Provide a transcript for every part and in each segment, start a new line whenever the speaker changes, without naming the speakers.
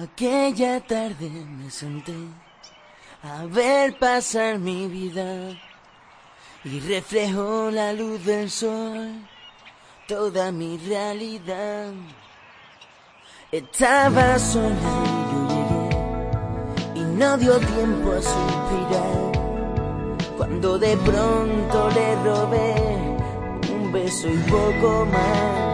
Aquella tarde me senté a ver pasar mi vida y reflejó la luz del sol toda mi realidad. Estaba sola y yo llegué y no dio tiempo a suspirar cuando de pronto le robé un beso y poco más.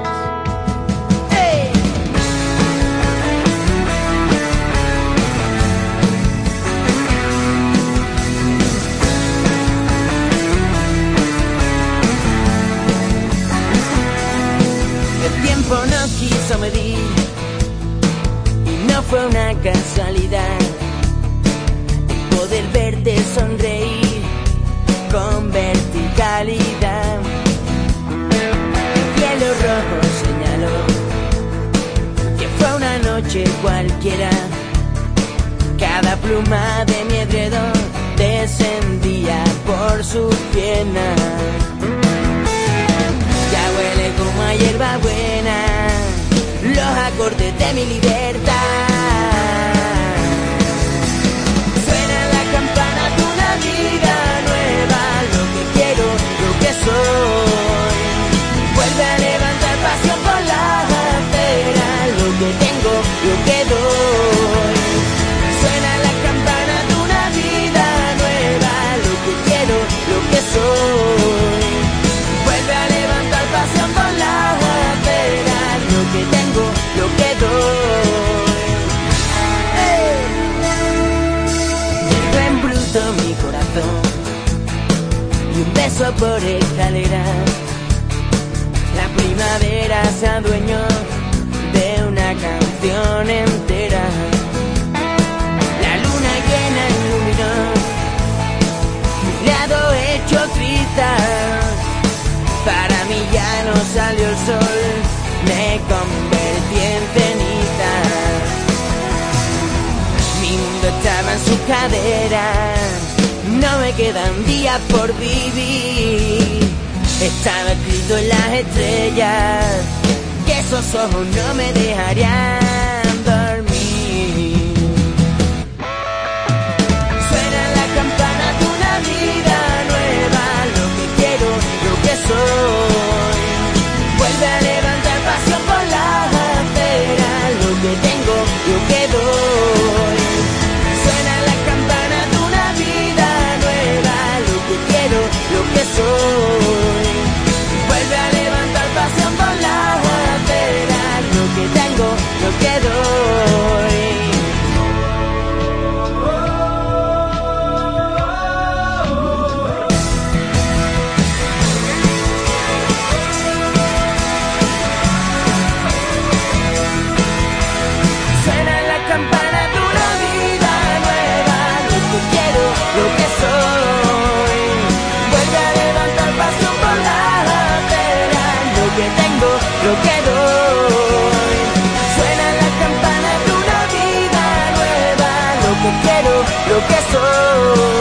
Y no fue una casualidad poder verte sonreír con verticalidad. El cielo rojo señaló que fue una noche cualquiera. Cada pluma de mi edredón descendía por sus piernas. Ya huele como a hierba buena acordes de mi libertad. Por escalera. La primavera se adueñó de una canción entera. La luna llena iluminó mi lado hecho cristal. Para mí ya no salió el sol, me convertí en ceniza. Mi mundo estaba en su cadera, no me quedan días por vivir. Estaba escrito en las estrellas que esos ojos no me dejarían que quiero, lo que soy.